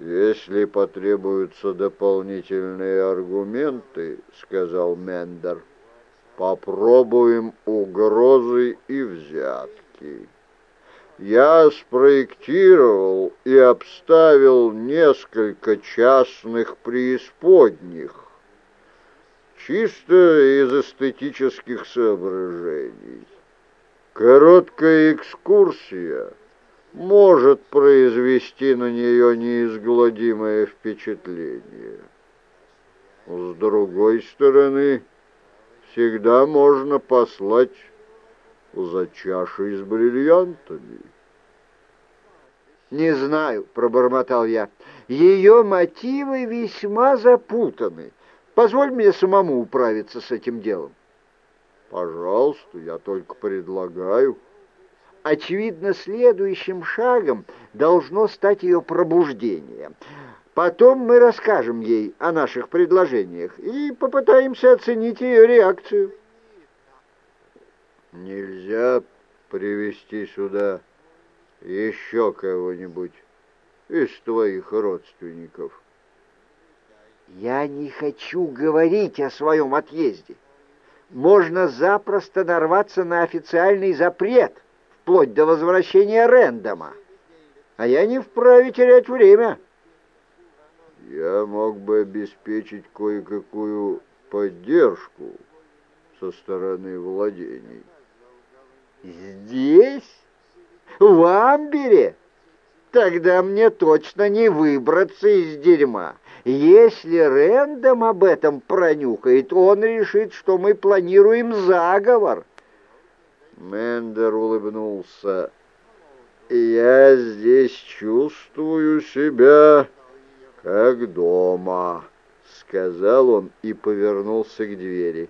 «Если потребуются дополнительные аргументы, — сказал Мендер, — попробуем угрозы и взятки. Я спроектировал и обставил несколько частных преисподних, чисто из эстетических соображений. Короткая экскурсия — может произвести на нее неизгладимое впечатление. С другой стороны, всегда можно послать за чашей с бриллиантами. «Не знаю», — пробормотал я. «Ее мотивы весьма запутаны. Позволь мне самому управиться с этим делом». «Пожалуйста, я только предлагаю». Очевидно, следующим шагом должно стать ее пробуждение. Потом мы расскажем ей о наших предложениях и попытаемся оценить ее реакцию. Нельзя привести сюда еще кого-нибудь из твоих родственников. Я не хочу говорить о своем отъезде. Можно запросто нарваться на официальный запрет — вплоть до возвращения Рэндома. А я не вправе терять время. Я мог бы обеспечить кое-какую поддержку со стороны владений. Здесь? В Амбере? Тогда мне точно не выбраться из дерьма. Если Рэндом об этом пронюхает, он решит, что мы планируем заговор. Мендер улыбнулся. «Я здесь чувствую себя как дома», — сказал он и повернулся к двери.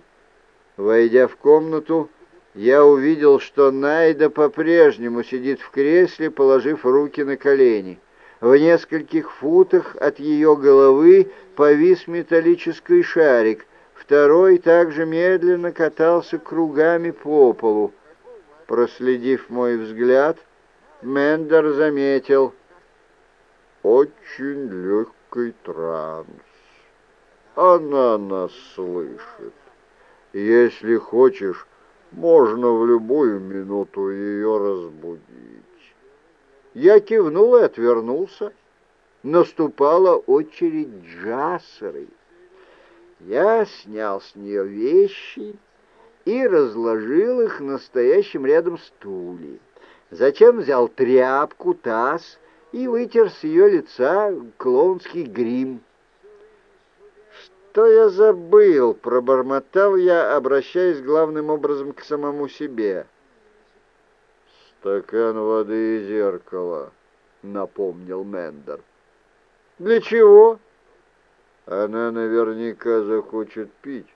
Войдя в комнату, я увидел, что Найда по-прежнему сидит в кресле, положив руки на колени. В нескольких футах от ее головы повис металлический шарик. Второй также медленно катался кругами по полу. Проследив мой взгляд, Мендер заметил «Очень легкий транс. Она нас слышит. Если хочешь, можно в любую минуту ее разбудить». Я кивнул и отвернулся. Наступала очередь Джассеры. Я снял с нее вещи и разложил их на стоящем рядом стуле. Затем взял тряпку, таз и вытер с ее лица клоунский грим. «Что я забыл?» — пробормотал я, обращаясь главным образом к самому себе. «Стакан воды и зеркало», — напомнил Мендер. «Для чего?» «Она наверняка захочет пить»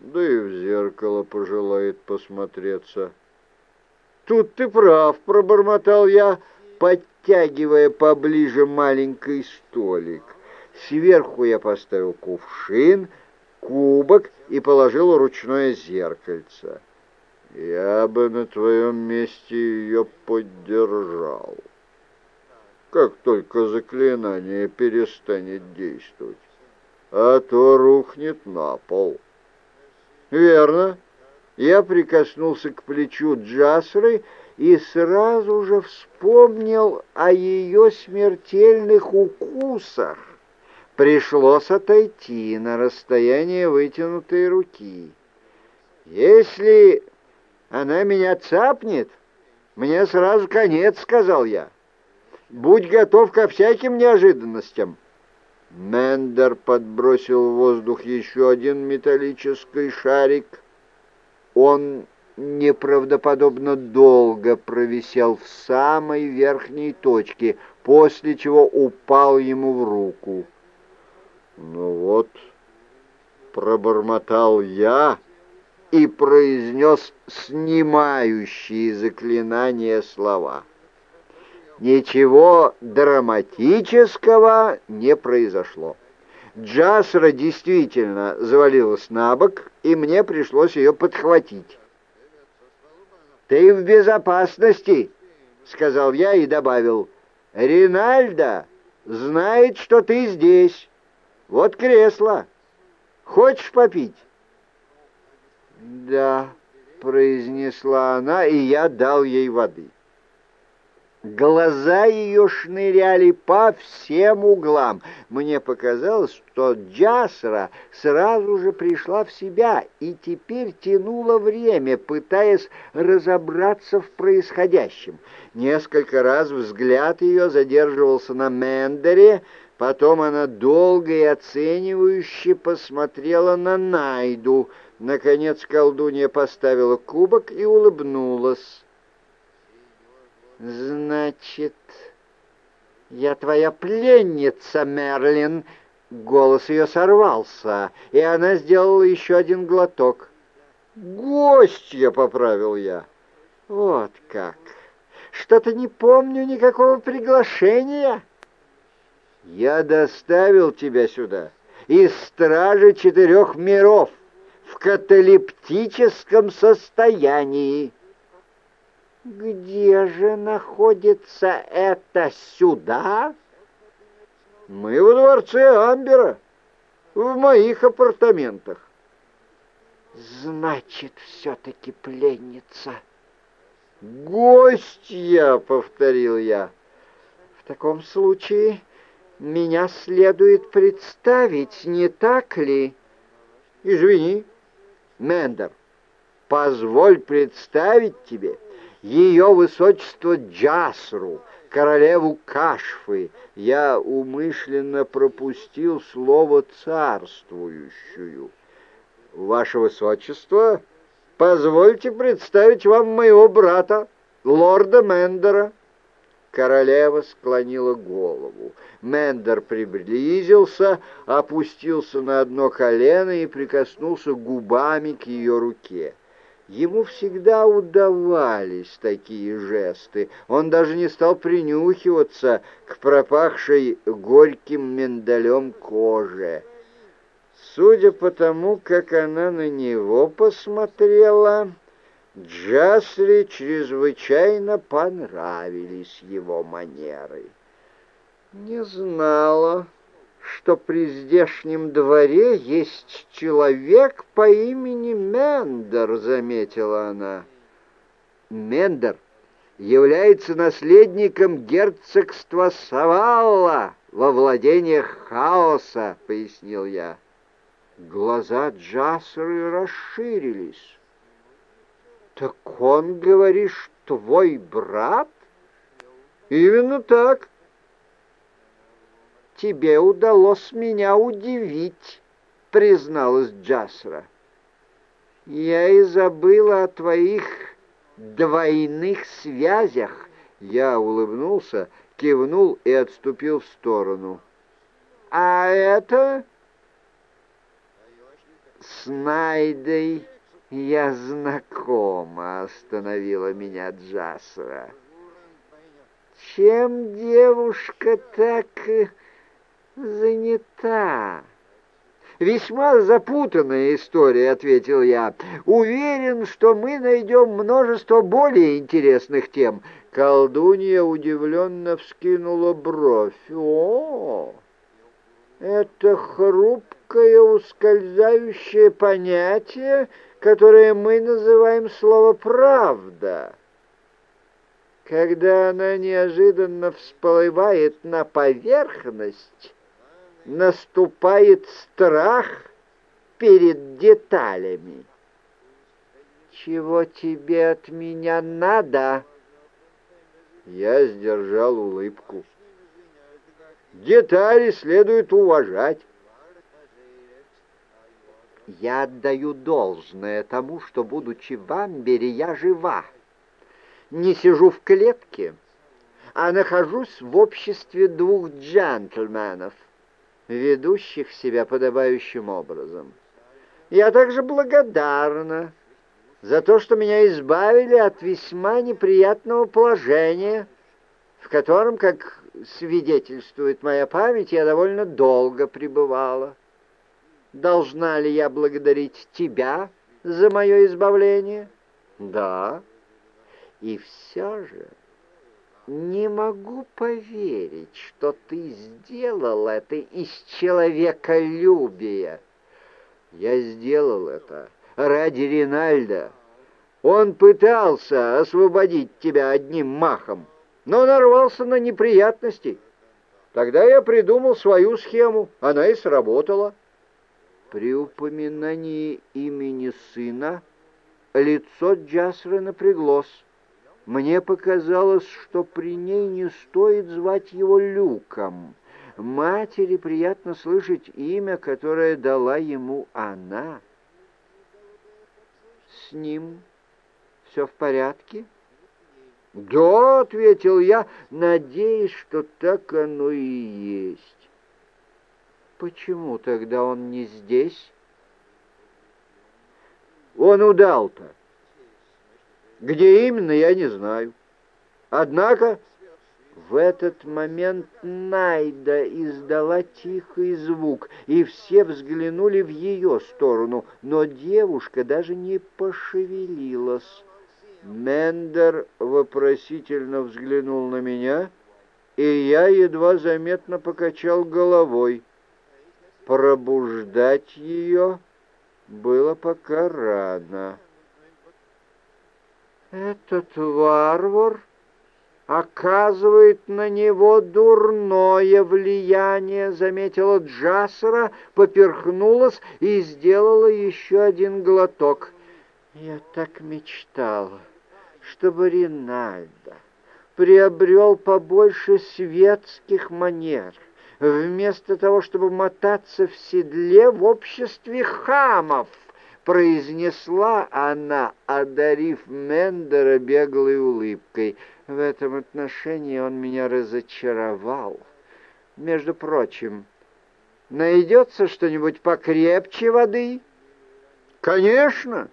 да и в зеркало пожелает посмотреться. «Тут ты прав», — пробормотал я, подтягивая поближе маленький столик. Сверху я поставил кувшин, кубок и положил ручное зеркальце. Я бы на твоем месте ее поддержал. Как только заклинание перестанет действовать, а то рухнет на пол. «Верно». Я прикоснулся к плечу Джасры и сразу же вспомнил о ее смертельных укусах. Пришлось отойти на расстояние вытянутой руки. «Если она меня цапнет, мне сразу конец», — сказал я. «Будь готов ко всяким неожиданностям». Мендер подбросил в воздух еще один металлический шарик. Он неправдоподобно долго провисел в самой верхней точке, после чего упал ему в руку. «Ну вот», — пробормотал я и произнес снимающие заклинания слова. Ничего драматического не произошло. Джасра действительно завалилась на бок, и мне пришлось ее подхватить. «Ты в безопасности», — сказал я и добавил, «Ринальдо знает, что ты здесь. Вот кресло. Хочешь попить?» «Да», — произнесла она, и я дал ей воды. Глаза ее шныряли по всем углам. Мне показалось, что Джасра сразу же пришла в себя и теперь тянула время, пытаясь разобраться в происходящем. Несколько раз взгляд ее задерживался на Мендере, потом она долго и оценивающе посмотрела на Найду. Наконец колдунья поставила кубок и улыбнулась. «Значит, я твоя пленница, Мерлин!» Голос ее сорвался, и она сделала еще один глоток. «Гостья!» — поправил я. «Вот как! Что-то не помню никакого приглашения!» «Я доставил тебя сюда из стражи четырех миров в каталептическом состоянии!» «Где же находится это сюда?» «Мы во дворце Амбера, в моих апартаментах». «Значит, все-таки пленница». «Гостья», — повторил я. «В таком случае меня следует представить, не так ли?» «Извини, Мендер, позволь представить тебе» ее высочество Джасру, королеву Кашфы, я умышленно пропустил слово «царствующую». Ваше высочество, позвольте представить вам моего брата, лорда Мендера. Королева склонила голову. Мендер приблизился, опустился на одно колено и прикоснулся губами к ее руке. Ему всегда удавались такие жесты. Он даже не стал принюхиваться к пропахшей горьким миндалем коже. Судя по тому, как она на него посмотрела, Джасли чрезвычайно понравились его манеры. Не знала, что при здешнем дворе есть человек по имени Мендер, заметила она. Мендер является наследником герцогства Савалла во владениях хаоса, пояснил я. Глаза Джасры расширились. «Так он, говоришь, твой брат?» «Именно так тебе удалось меня удивить», — призналась Джасра. «Я и забыла о твоих двойных связях». Я улыбнулся, кивнул и отступил в сторону. «А это...» «С Найдой я знакома», — остановила меня Джасра. «Чем девушка так...» занята». «Весьма запутанная история», — ответил я. «Уверен, что мы найдем множество более интересных тем». Колдунья удивленно вскинула бровь. «О, это хрупкое ускользающее понятие, которое мы называем слово «правда». Когда она неожиданно всплывает на поверхность, наступает страх перед деталями. «Чего тебе от меня надо?» Я сдержал улыбку. «Детали следует уважать». Я отдаю должное тому, что, будучи в Амбере, я жива. Не сижу в клетке, а нахожусь в обществе двух джентльменов, ведущих себя подобающим образом. Я также благодарна за то, что меня избавили от весьма неприятного положения, в котором, как свидетельствует моя память, я довольно долго пребывала. Должна ли я благодарить тебя за мое избавление? Да. И все же не могу поверить, что ты сделал это из человеколюбия. Я сделал это ради Ринальда. Он пытался освободить тебя одним махом, но нарвался на неприятности. Тогда я придумал свою схему, она и сработала. При упоминании имени сына лицо Джасры напряглось. Мне показалось, что при ней не стоит звать его Люком. Матери приятно слышать имя, которое дала ему она. С ним все в порядке? «Да», — ответил я, надеясь, что так оно и есть. «Почему тогда он не здесь?» «Он удал-то. Где именно, я не знаю. Однако в этот момент Найда издала тихий звук, и все взглянули в ее сторону, но девушка даже не пошевелилась. Мендер вопросительно взглянул на меня, и я едва заметно покачал головой. Пробуждать ее было пока рано. «Этот варвар оказывает на него дурное влияние», — заметила Джасера, поперхнулась и сделала еще один глоток. «Я так мечтала, чтобы Ринальдо приобрел побольше светских манер» вместо того, чтобы мотаться в седле в обществе хамов произнесла она, одарив Мендера беглой улыбкой. В этом отношении он меня разочаровал. Между прочим, найдется что-нибудь покрепче воды? Конечно.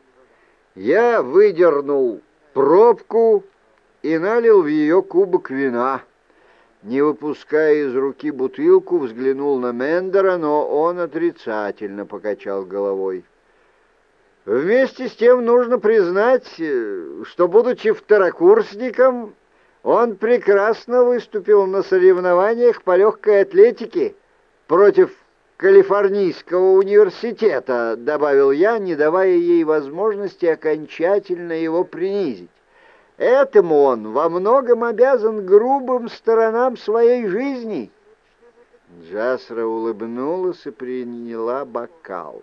Я выдернул пробку и налил в ее кубок вина. Не выпуская из руки бутылку, взглянул на Мендера, но он отрицательно покачал головой. Вместе с тем нужно признать, э, что, будучи второкурсником, он прекрасно выступил на соревнованиях по легкой атлетике против Калифорнийского университета, добавил я, не давая ей возможности окончательно его принизить. Этому он во многом обязан грубым сторонам своей жизни. Джасра улыбнулась и приняла бокал.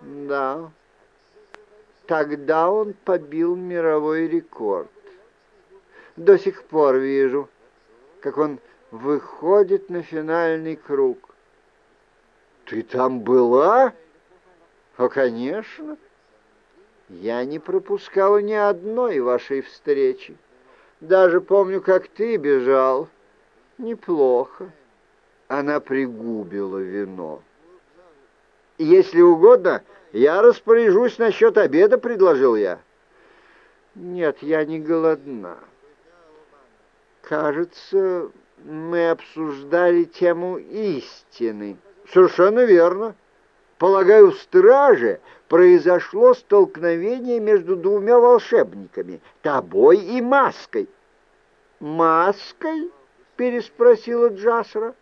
Да, Тогда он побил мировой рекорд. До сих пор вижу, как он выходит на финальный круг. Ты там была? О, конечно. Я не пропускала ни одной вашей встречи. Даже помню, как ты бежал. Неплохо. Она пригубила вино. Если угодно, «Я распоряжусь насчет обеда», — предложил я. «Нет, я не голодна. Кажется, мы обсуждали тему истины». «Совершенно верно. Полагаю, в страже произошло столкновение между двумя волшебниками, тобой и Маской». «Маской?» — переспросила Джасра.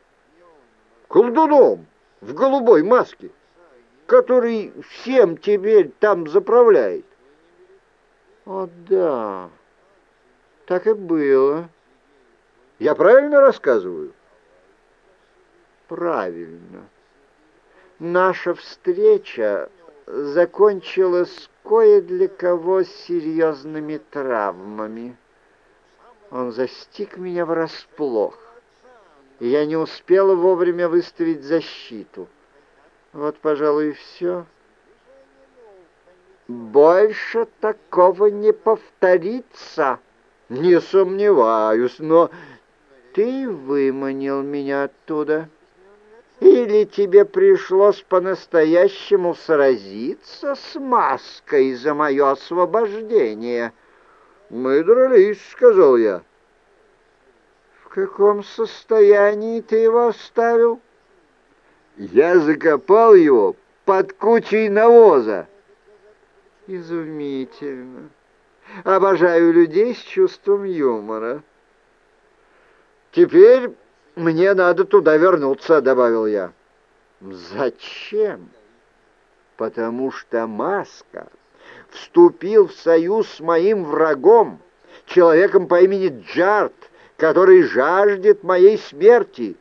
«Колдуном в голубой маске» который всем теперь там заправляет. О, да, так и было. Я правильно рассказываю? Правильно. Наша встреча закончилась кое для кого серьезными травмами. Он застиг меня врасплох, и я не успела вовремя выставить защиту. Вот, пожалуй, и все. Больше такого не повторится. Не сомневаюсь, но ты выманил меня оттуда. Или тебе пришлось по-настоящему сразиться с маской за мое освобождение? Мы дрались, сказал я. В каком состоянии ты его оставил? Я закопал его под кучей навоза. Изумительно. Обожаю людей с чувством юмора. «Теперь мне надо туда вернуться», — добавил я. «Зачем?» «Потому что Маска вступил в союз с моим врагом, человеком по имени Джарт, который жаждет моей смерти».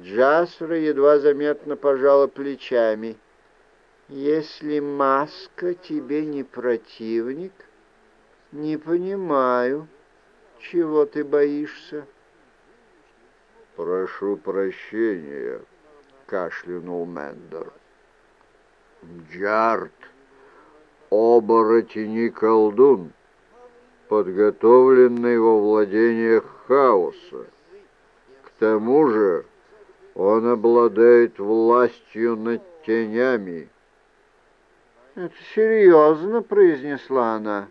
Джасра едва заметно пожала плечами. «Если Маска тебе не противник, не понимаю, чего ты боишься». «Прошу прощения», — кашлянул Мендер. «Джарт, оборотень колдун, подготовленный во владениях хаоса. К тому же он обладает властью над тенями». «Это серьезно», — произнесла она.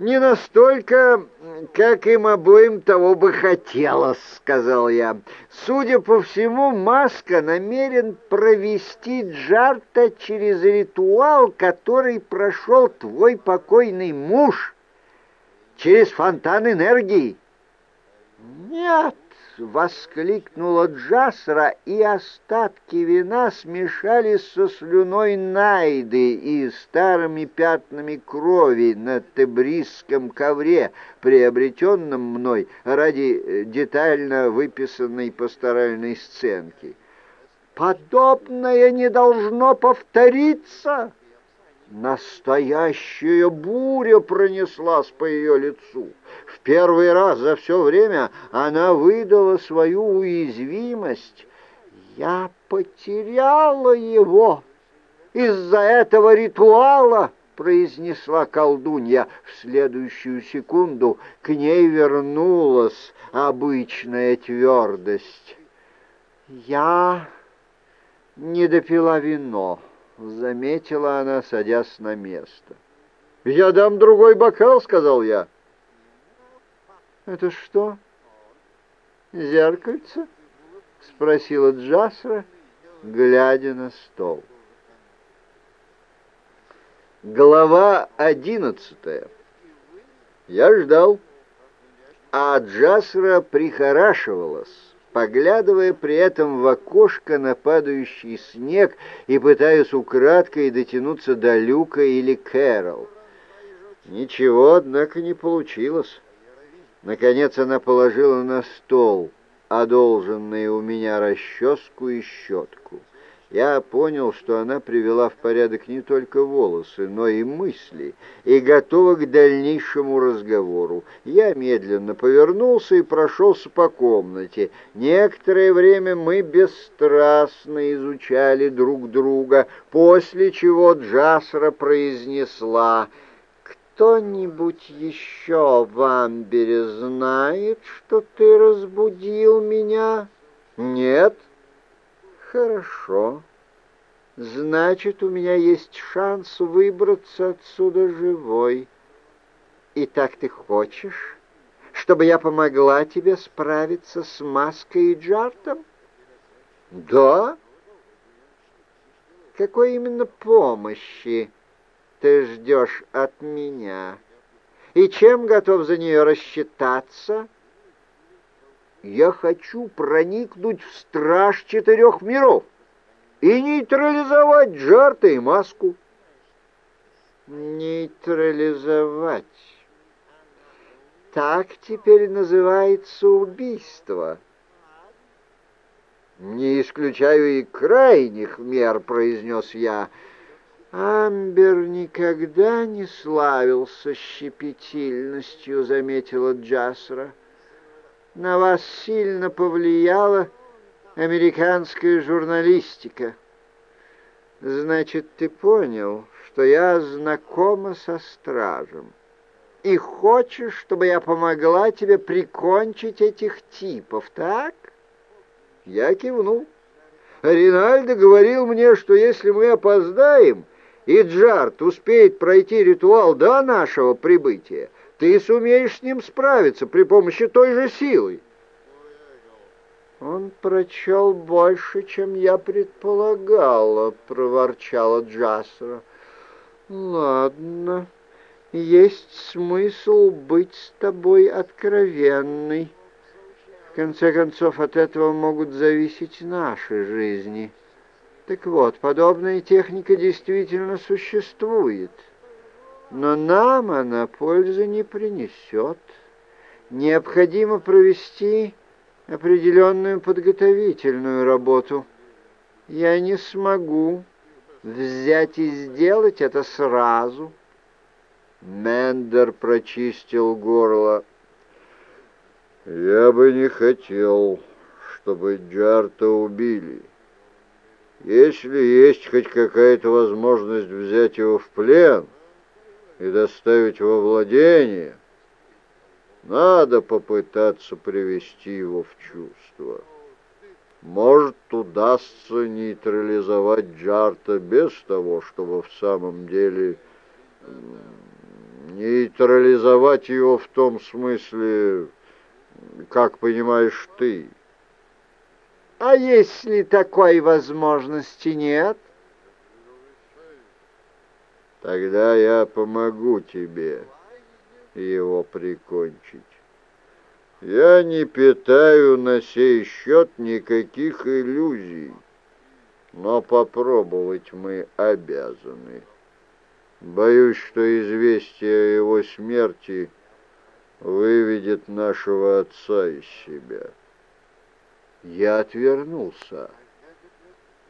«Не настолько, как им обоим того бы хотелось», — сказал я. «Судя по всему, Маска намерен провести Джарта через ритуал, который прошел твой покойный муж, через фонтан энергии». «Нет», — воскликнула Джасра, и остатки вина смешались со слюной Найды и старыми пятнами крови на тебрисском ковре, приобретенном мной ради э, детально выписанной пасторальной сценки. «Подобное не должно повториться!» Настоящая буря пронеслась по ее лицу. В первый раз за все время она выдала свою уязвимость. «Я потеряла его из-за этого ритуала!» — произнесла колдунья. В следующую секунду к ней вернулась обычная твердость. «Я не допила вино». — заметила она, садясь на место. «Я дам другой бокал», — сказал я. «Это что, зеркальце?» — спросила Джасра, глядя на стол. Глава одиннадцатая. Я ждал, а Джасра прихорашивалась поглядывая при этом в окошко на падающий снег и пытаясь украдкой дотянуться до Люка или Кэрол. Ничего, однако, не получилось. Наконец она положила на стол одолженные у меня расческу и щетку я понял, что она привела в порядок не только волосы, но и мысли, и готова к дальнейшему разговору. Я медленно повернулся и прошелся по комнате. Некоторое время мы бесстрастно изучали друг друга, после чего Джасра произнесла «Кто-нибудь еще в Амбере знает, что ты разбудил меня?» «Нет». Хорошо. Значит, у меня есть шанс выбраться отсюда живой. И так ты хочешь, чтобы я помогла тебе справиться с Маской и Джартом? Да. Какой именно помощи ты ждешь от меня? И чем готов за нее рассчитаться?» Я хочу проникнуть в страж четырех миров и нейтрализовать Джарта и Маску. Нейтрализовать. Так теперь называется убийство. «Не исключаю и крайних мер», — произнес я. «Амбер никогда не славился щепетильностью», — заметила Джасра на вас сильно повлияла американская журналистика. Значит, ты понял, что я знакома со стражем и хочешь, чтобы я помогла тебе прикончить этих типов, так? Я кивнул. Ринальдо говорил мне, что если мы опоздаем, и Джарт успеет пройти ритуал до нашего прибытия, ты сумеешь с ним справиться при помощи той же силы. «Он прочел больше, чем я предполагала», — проворчала Джасра. «Ладно, есть смысл быть с тобой откровенной. В конце концов, от этого могут зависеть наши жизни. Так вот, подобная техника действительно существует, но нам она пользы не принесет. Необходимо провести определенную подготовительную работу. Я не смогу взять и сделать это сразу. Мендер прочистил горло. Я бы не хотел, чтобы Джарта убили. Если есть хоть какая-то возможность взять его в плен и доставить во владение, надо попытаться привести его в чувство. Может, удастся нейтрализовать Джарта без того, чтобы в самом деле нейтрализовать его в том смысле, как понимаешь ты. А если такой возможности нет? Тогда я помогу тебе его прикончить. Я не питаю на сей счет никаких иллюзий, но попробовать мы обязаны. Боюсь, что известие о его смерти выведет нашего отца из себя. Я отвернулся.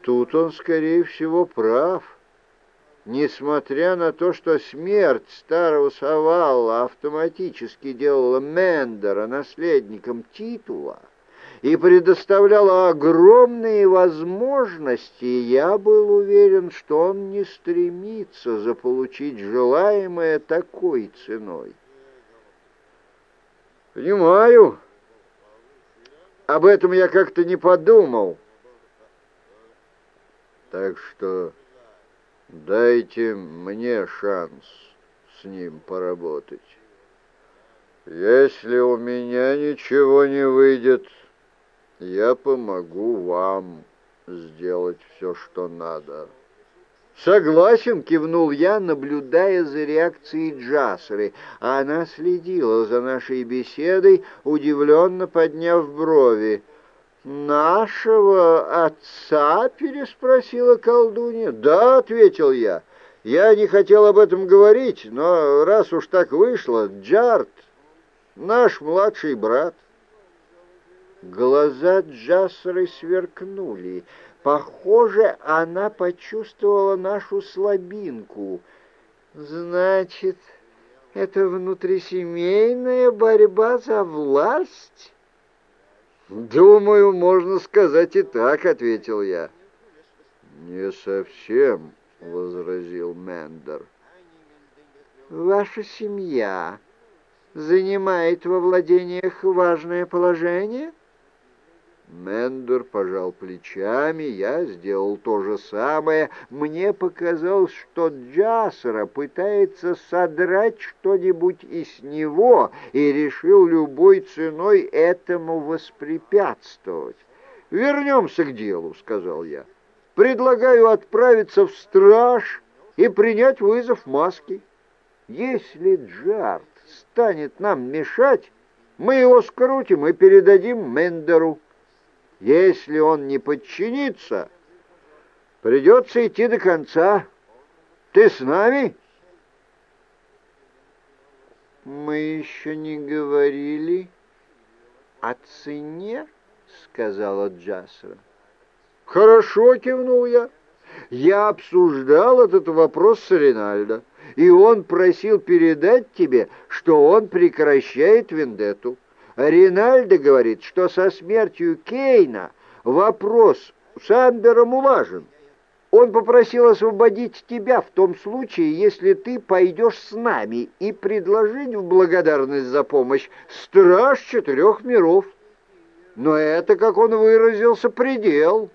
Тут он, скорее всего, прав. Несмотря на то, что смерть старого Савалла автоматически делала Мендера наследником титула и предоставляла огромные возможности, я был уверен, что он не стремится заполучить желаемое такой ценой. «Понимаю. Об этом я как-то не подумал. Так что дайте мне шанс с ним поработать. Если у меня ничего не выйдет, я помогу вам сделать все, что надо». «Согласен», — кивнул я, наблюдая за реакцией Джасры. Она следила за нашей беседой, удивленно подняв брови. «Нашего отца?» — переспросила колдунья. «Да», — ответил я. «Я не хотел об этом говорить, но раз уж так вышло, Джарт — наш младший брат». Глаза Джасры сверкнули. Похоже, она почувствовала нашу слабинку. Значит, это внутрисемейная борьба за власть? Думаю, можно сказать и так, ответил я. Не совсем, возразил Мендер. Ваша семья занимает во владениях важное положение? — Мендер пожал плечами, я сделал то же самое. Мне показалось, что Джасера пытается содрать что-нибудь из него и решил любой ценой этому воспрепятствовать. «Вернемся к делу», — сказал я. «Предлагаю отправиться в страж и принять вызов маски. Если Джарт станет нам мешать, мы его скрутим и передадим Мендеру». Если он не подчинится, придется идти до конца. Ты с нами?» «Мы еще не говорили о цене?» — сказала Джасра. «Хорошо», — кивнул я. «Я обсуждал этот вопрос с Ринальдо, и он просил передать тебе, что он прекращает вендетту. Ринальдо говорит, что со смертью Кейна вопрос с Амбером улажен. Он попросил освободить тебя в том случае, если ты пойдешь с нами и предложить в благодарность за помощь страж четырех миров. Но это, как он выразился, предел.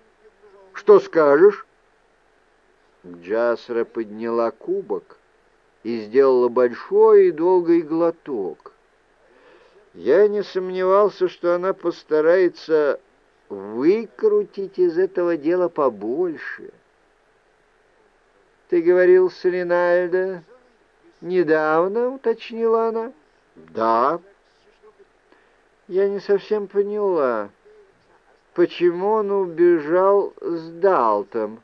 Что скажешь? Джасра подняла кубок и сделала большой и долгий глоток. Я не сомневался, что она постарается выкрутить из этого дела побольше. «Ты говорил с Ринальдо недавно?» — уточнила она. «Да». Я не совсем поняла, почему он убежал с Далтом,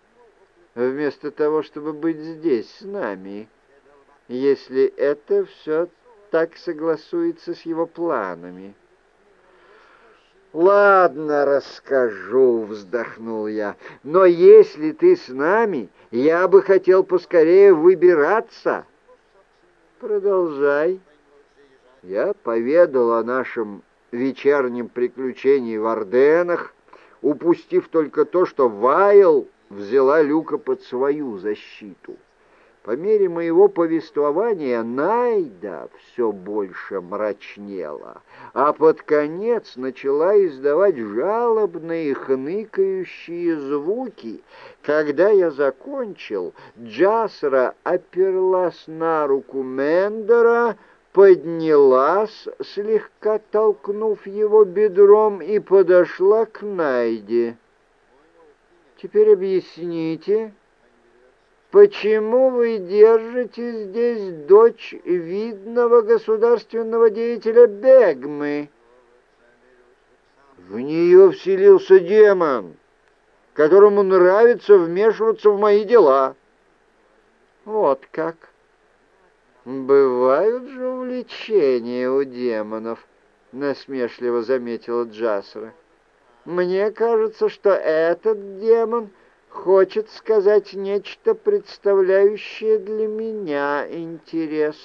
вместо того, чтобы быть здесь с нами, если это все так согласуется с его планами. «Ладно, расскажу», — вздохнул я. «Но если ты с нами, я бы хотел поскорее выбираться». «Продолжай». Я поведал о нашем вечернем приключении в Орденах, упустив только то, что Вайл взяла Люка под свою защиту. По мере моего повествования Найда все больше мрачнела, а под конец начала издавать жалобные хныкающие звуки. Когда я закончил, Джасра оперлась на руку Мендера, поднялась, слегка толкнув его бедром, и подошла к Найде. «Теперь объясните», почему вы держите здесь дочь видного государственного деятеля Бегмы?» «В нее вселился демон, которому нравится вмешиваться в мои дела». «Вот как! Бывают же увлечения у демонов», — насмешливо заметила Джасра. «Мне кажется, что этот демон — хочет сказать нечто, представляющее для меня интерес.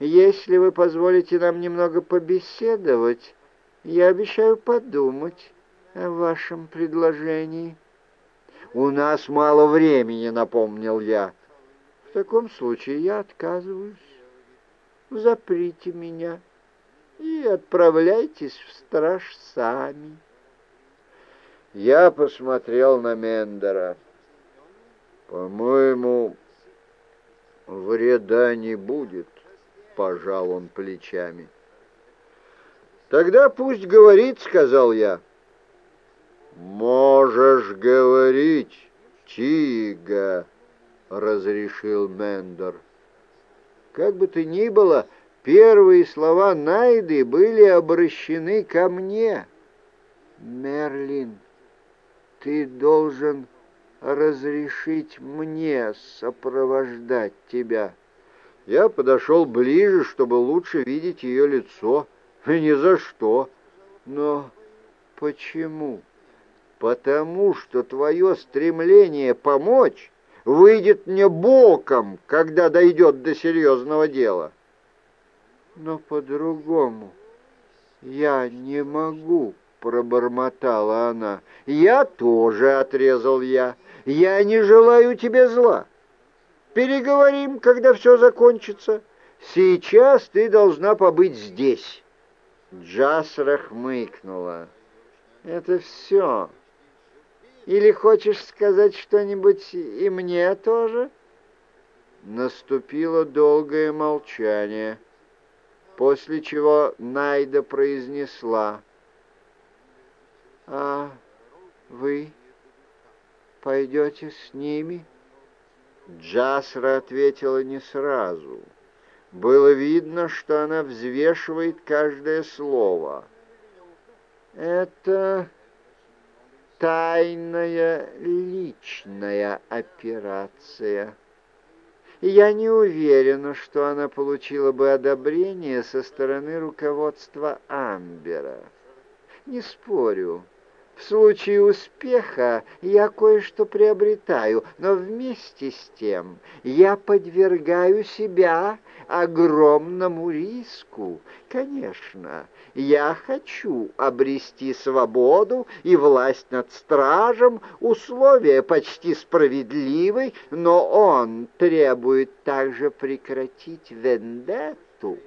Если вы позволите нам немного побеседовать, я обещаю подумать о вашем предложении. У нас мало времени, напомнил я. В таком случае я отказываюсь. Заприте меня и отправляйтесь в страж сами. Я посмотрел на Мендера. «По-моему, вреда не будет», — пожал он плечами. «Тогда пусть говорит», — сказал я. «Можешь говорить, Тига», — разрешил Мендер. Как бы то ни было, первые слова Найды были обращены ко мне. «Мерлин», ты должен разрешить мне сопровождать тебя». Я подошел ближе, чтобы лучше видеть ее лицо. Ни за что. Но почему? Потому что твое стремление помочь выйдет мне боком, когда дойдет до серьезного дела. Но по-другому я не могу пробормотала она. «Я тоже», — отрезал я, — «я не желаю тебе зла. Переговорим, когда все закончится. Сейчас ты должна побыть здесь». Джасра хмыкнула. «Это все. Или хочешь сказать что-нибудь и мне тоже?» Наступило долгое молчание, после чего Найда произнесла — «А вы пойдете с ними?» Джасра ответила не сразу. Было видно, что она взвешивает каждое слово. «Это тайная личная операция. я не уверена, что она получила бы одобрение со стороны руководства Амбера. Не спорю». В случае успеха я кое-что приобретаю, но вместе с тем я подвергаю себя огромному риску. Конечно, я хочу обрести свободу и власть над стражем, условия почти справедливы, но он требует также прекратить вендетту.